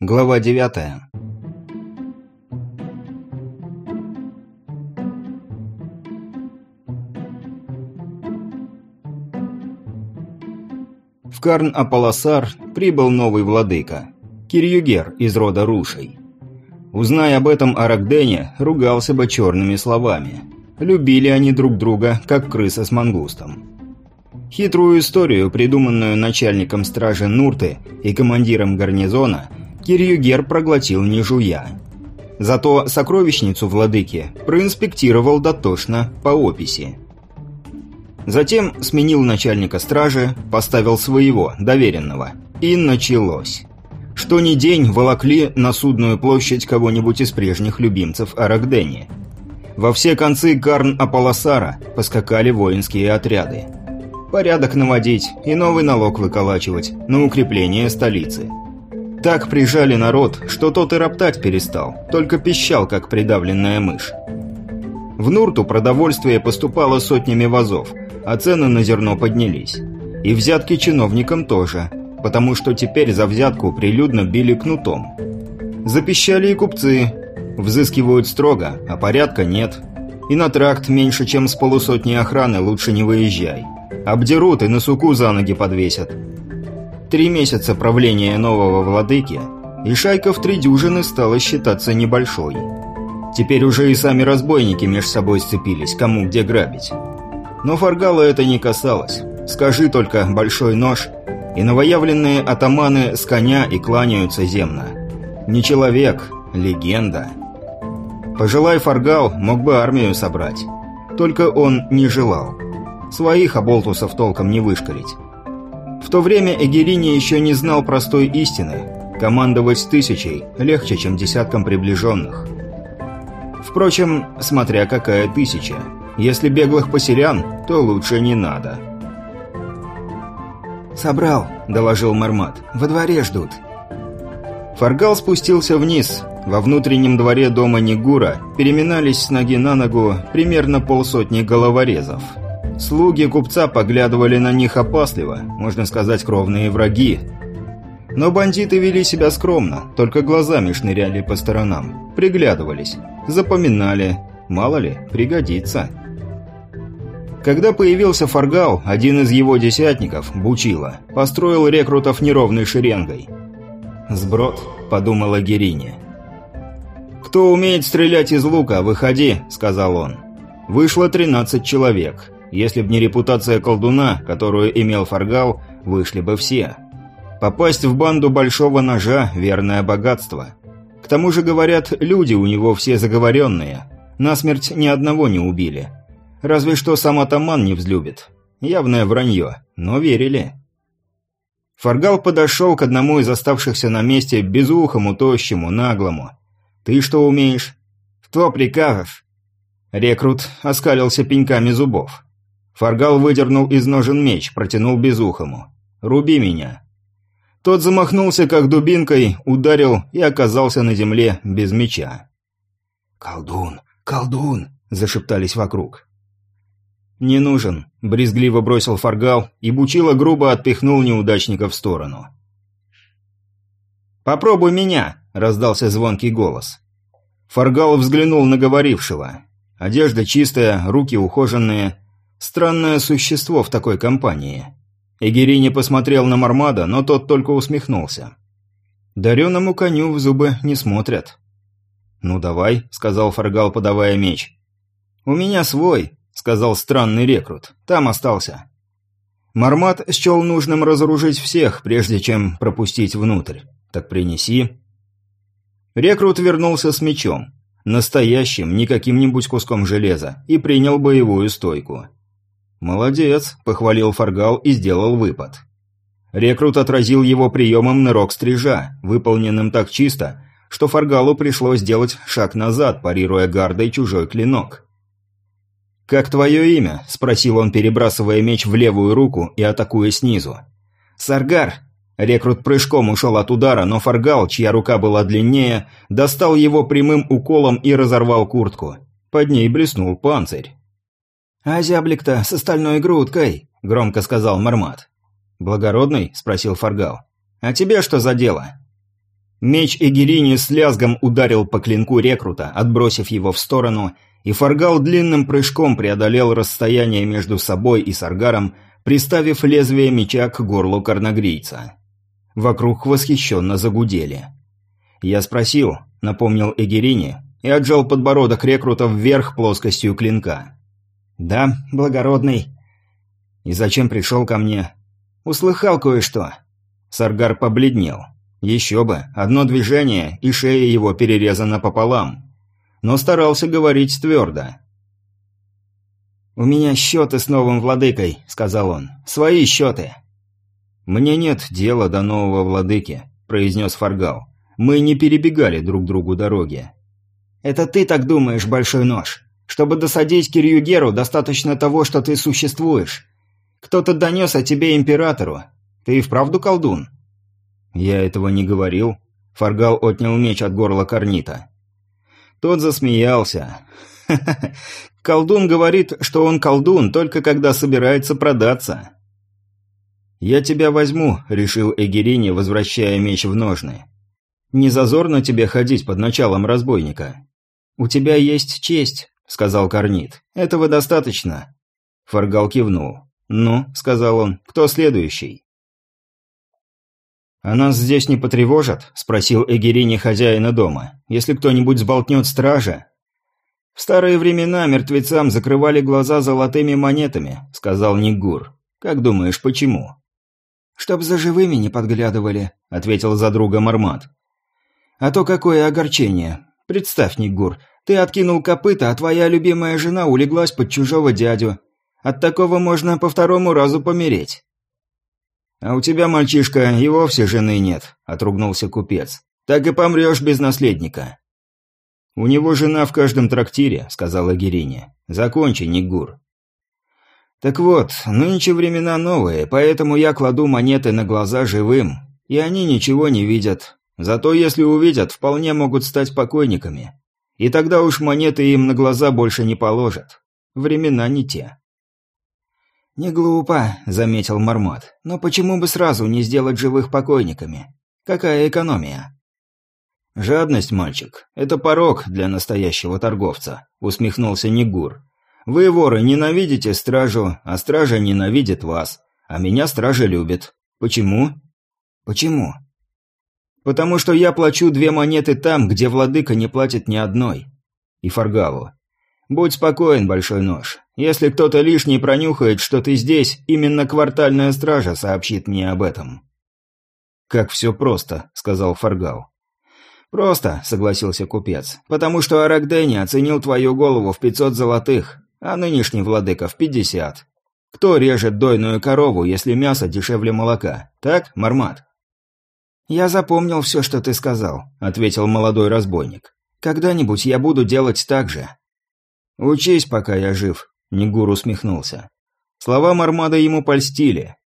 Глава девятая. В Карн-Аполосар прибыл новый владыка – Кирюгер из рода Рушей. Узная об этом Арагдене, ругался бы черными словами. Любили они друг друга, как крыса с мангустом. Хитрую историю, придуманную начальником стражи Нурты и командиром гарнизона, Кирюгер проглотил не жуя. Зато сокровищницу владыки проинспектировал дотошно по описи. Затем сменил начальника стражи, поставил своего, доверенного. И началось. Что ни день волокли на судную площадь кого-нибудь из прежних любимцев Арагдени. Во все концы Карн-Аполосара поскакали воинские отряды. Порядок наводить и новый налог выколачивать на укрепление столицы. Так прижали народ, что тот и роптать перестал, только пищал, как придавленная мышь. В Нурту продовольствие поступало сотнями вазов, а цены на зерно поднялись. И взятки чиновникам тоже, потому что теперь за взятку прилюдно били кнутом. Запищали и купцы. Взыскивают строго, а порядка нет. И на тракт меньше, чем с полусотни охраны лучше не выезжай. Обдерут и на суку за ноги подвесят. Три месяца правления нового владыки, и шайка в три дюжины стала считаться небольшой. Теперь уже и сами разбойники меж собой сцепились, кому где грабить. Но Фаргала это не касалось. Скажи только «большой нож», и новоявленные атаманы с коня и кланяются земно. Не человек, легенда. Пожелай Фаргал, мог бы армию собрать. Только он не желал. Своих оболтусов толком не вышкалить. В то время Эгерини еще не знал простой истины. Командовать тысячей легче, чем десятком приближенных. Впрочем, смотря какая тысяча. Если беглых поселян, то лучше не надо. «Собрал», — доложил Мармат. «Во дворе ждут». Фаргал спустился вниз. Во внутреннем дворе дома Нигура переминались с ноги на ногу примерно полсотни головорезов. Слуги купца поглядывали на них опасливо, можно сказать, кровные враги. Но бандиты вели себя скромно, только глазами шныряли по сторонам, приглядывались, запоминали, мало ли, пригодится. Когда появился Фаргал, один из его десятников, Бучила, построил рекрутов неровной шеренгой. «Сброд», — подумала Герине. «Кто умеет стрелять из лука, выходи», — сказал он. Вышло 13 человек. Если б не репутация колдуна, которую имел Фаргал, вышли бы все. Попасть в банду Большого Ножа – верное богатство. К тому же, говорят, люди у него все заговоренные. Насмерть ни одного не убили. Разве что сам атаман не взлюбит. Явное вранье, но верили. Фаргал подошел к одному из оставшихся на месте безухому, тощему, наглому. «Ты что умеешь?» «Кто приказов?» Рекрут оскалился пеньками зубов. Фаргал выдернул из ножен меч, протянул безухому. «Руби меня». Тот замахнулся, как дубинкой, ударил и оказался на земле без меча. «Колдун! Колдун!» – зашептались вокруг. «Не нужен», – брезгливо бросил Фаргал, и Бучила грубо отпихнул неудачника в сторону. «Попробуй меня!» – раздался звонкий голос. Фаргал взглянул на говорившего. Одежда чистая, руки ухоженные – Странное существо в такой компании. Эгерини посмотрел на Мармада, но тот только усмехнулся. Дареному коню в зубы не смотрят. «Ну давай», — сказал Фаргал, подавая меч. «У меня свой», — сказал странный рекрут. «Там остался». Мармат счел нужным разоружить всех, прежде чем пропустить внутрь. «Так принеси». Рекрут вернулся с мечом. Настоящим, не каким-нибудь куском железа, и принял боевую стойку. «Молодец», – похвалил Фаргал и сделал выпад. Рекрут отразил его приемом нырок стрижа, выполненным так чисто, что Фаргалу пришлось сделать шаг назад, парируя гардой чужой клинок. «Как твое имя?» – спросил он, перебрасывая меч в левую руку и атакуя снизу. «Саргар!» Рекрут прыжком ушел от удара, но Фаргал, чья рука была длиннее, достал его прямым уколом и разорвал куртку. Под ней блеснул панцирь. «А зяблик-то с остальной грудкой», — громко сказал Мармат. «Благородный?» — спросил Фаргал. «А тебе что за дело?» Меч Эгерини с лязгом ударил по клинку рекрута, отбросив его в сторону, и Фаргал длинным прыжком преодолел расстояние между собой и Саргаром, приставив лезвие меча к горлу корногрийца. Вокруг восхищенно загудели. «Я спросил», — напомнил Эгерини, и отжал подбородок рекрута вверх плоскостью клинка. «Да, благородный». «И зачем пришел ко мне?» «Услыхал кое-что». Саргар побледнел. Еще бы, одно движение, и шея его перерезана пополам. Но старался говорить твердо. «У меня счеты с новым владыкой», — сказал он. «Свои счеты». «Мне нет дела до нового владыки», — произнес Фаргал. «Мы не перебегали друг другу дороги». «Это ты так думаешь, Большой Нож? Чтобы досадить Кирюгеру, достаточно того, что ты существуешь. Кто-то донес о тебе императору. Ты и вправду колдун?» «Я этого не говорил». Фаргал отнял меч от горла Корнита. Тот засмеялся. «Ха -ха. Колдун говорит, что он колдун, только когда собирается продаться». «Я тебя возьму», — решил Эгерини, возвращая меч в ножны. «Не зазорно тебе ходить под началом разбойника». «У тебя есть честь», — сказал Корнит. «Этого достаточно». Фаргал кивнул. «Ну», — сказал он, — «кто следующий?» «А нас здесь не потревожат?» – спросил Эгерини хозяина дома. «Если кто-нибудь сболтнет стража?» «В старые времена мертвецам закрывали глаза золотыми монетами», – сказал Нигур. «Как думаешь, почему?» «Чтоб за живыми не подглядывали», – ответил за друга Мармат. «А то какое огорчение. Представь, Нигур, ты откинул копыта, а твоя любимая жена улеглась под чужого дядю. От такого можно по второму разу помереть». «А у тебя, мальчишка, и вовсе жены нет», – отругнулся купец. «Так и помрешь без наследника». «У него жена в каждом трактире», – сказала Герине. «Закончи, Нигур». «Так вот, нынче времена новые, поэтому я кладу монеты на глаза живым, и они ничего не видят. Зато если увидят, вполне могут стать покойниками. И тогда уж монеты им на глаза больше не положат. Времена не те». «Не глупо», — заметил Мармот. «Но почему бы сразу не сделать живых покойниками? Какая экономия?» «Жадность, мальчик, это порог для настоящего торговца», — усмехнулся Нигур. «Вы, воры, ненавидите стражу, а стража ненавидит вас. А меня стража любит. Почему?» «Почему?» «Потому что я плачу две монеты там, где владыка не платит ни одной». И Фаргалу. «Будь спокоен, Большой Нож. Если кто-то лишний пронюхает, что ты здесь, именно квартальная стража сообщит мне об этом». «Как все просто», — сказал Фаргал. «Просто», — согласился купец, — «потому что Арагдени оценил твою голову в пятьсот золотых, а нынешний владыка в пятьдесят. Кто режет дойную корову, если мясо дешевле молока? Так, Мармат?» «Я запомнил все, что ты сказал», — ответил молодой разбойник. «Когда-нибудь я буду делать так же». «Учись, пока я жив», — Нигур усмехнулся. Слова Мармада ему польстили.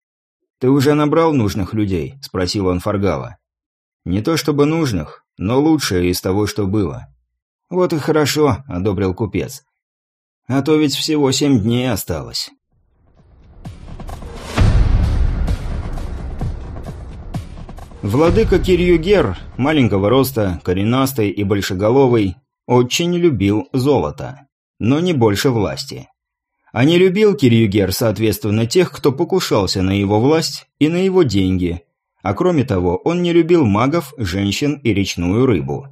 «Ты уже набрал нужных людей?» — спросил он Фаргала. «Не то чтобы нужных, но лучшее из того, что было». «Вот и хорошо», — одобрил купец. «А то ведь всего семь дней осталось». Владыка Кирюгер, маленького роста, коренастый и большеголовый, очень любил золото но не больше власти. А не любил Кирюгер, соответственно, тех, кто покушался на его власть и на его деньги. А кроме того, он не любил магов, женщин и речную рыбу.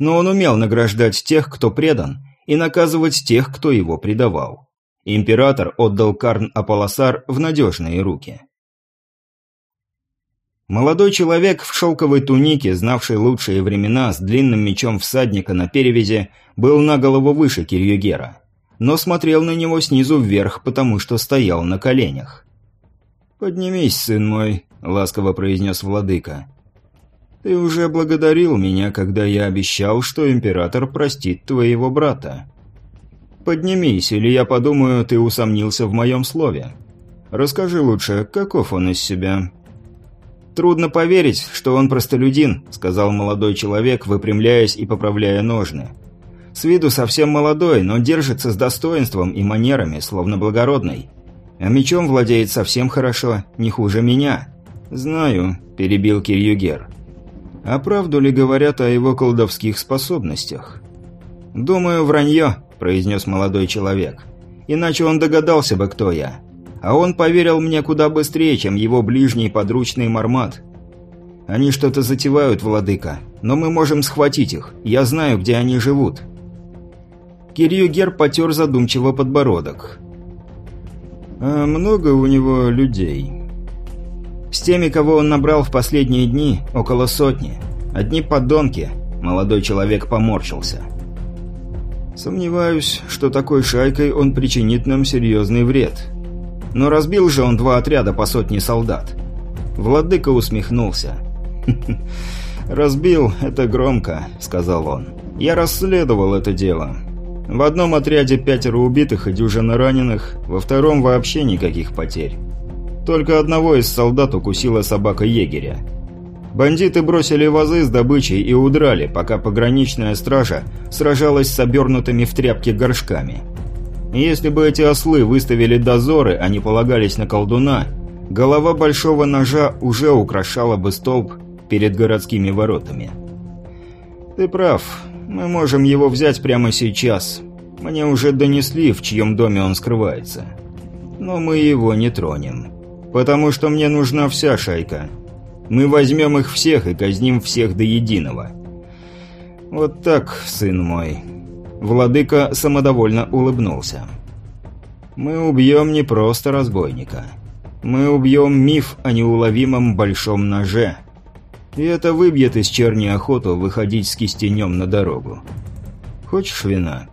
Но он умел награждать тех, кто предан, и наказывать тех, кто его предавал. Император отдал Карн Аполосар в надежные руки. Молодой человек в шелковой тунике, знавший лучшие времена, с длинным мечом всадника на перевязи, был на голову выше Кирюгера, но смотрел на него снизу вверх, потому что стоял на коленях. «Поднимись, сын мой», — ласково произнес владыка. «Ты уже благодарил меня, когда я обещал, что император простит твоего брата. Поднимись, или я подумаю, ты усомнился в моем слове. Расскажи лучше, каков он из себя?» «Трудно поверить, что он простолюдин», — сказал молодой человек, выпрямляясь и поправляя ножны. «С виду совсем молодой, но держится с достоинством и манерами, словно благородный. А мечом владеет совсем хорошо, не хуже меня». «Знаю», — перебил Кирюгер. А правду ли говорят о его колдовских способностях? «Думаю, вранье», – произнес молодой человек. «Иначе он догадался бы, кто я. А он поверил мне куда быстрее, чем его ближний подручный Мармат. Они что-то затевают, владыка, но мы можем схватить их. Я знаю, где они живут». Кирюгер потер задумчиво подбородок. «А много у него людей?» «С теми, кого он набрал в последние дни, около сотни. Одни подонки», – молодой человек поморщился. «Сомневаюсь, что такой шайкой он причинит нам серьезный вред. Но разбил же он два отряда по сотне солдат». Владыка усмехнулся. «Разбил – это громко», – сказал он. «Я расследовал это дело. В одном отряде пятеро убитых и дюжина раненых, во втором вообще никаких потерь. Только одного из солдат укусила собака егеря. Бандиты бросили вазы с добычей и удрали, пока пограничная стража сражалась с обернутыми в тряпки горшками. Если бы эти ослы выставили дозоры, а не полагались на колдуна, голова большого ножа уже украшала бы столб перед городскими воротами. «Ты прав, мы можем его взять прямо сейчас. Мне уже донесли, в чьем доме он скрывается. Но мы его не тронем. Потому что мне нужна вся шайка. Мы возьмем их всех и казним всех до единого. Вот так, сын мой. Владыка самодовольно улыбнулся. Мы убьем не просто разбойника. Мы убьем миф о неуловимом большом ноже. И это выбьет из черни охоту выходить с кистенем на дорогу. Хочешь вина?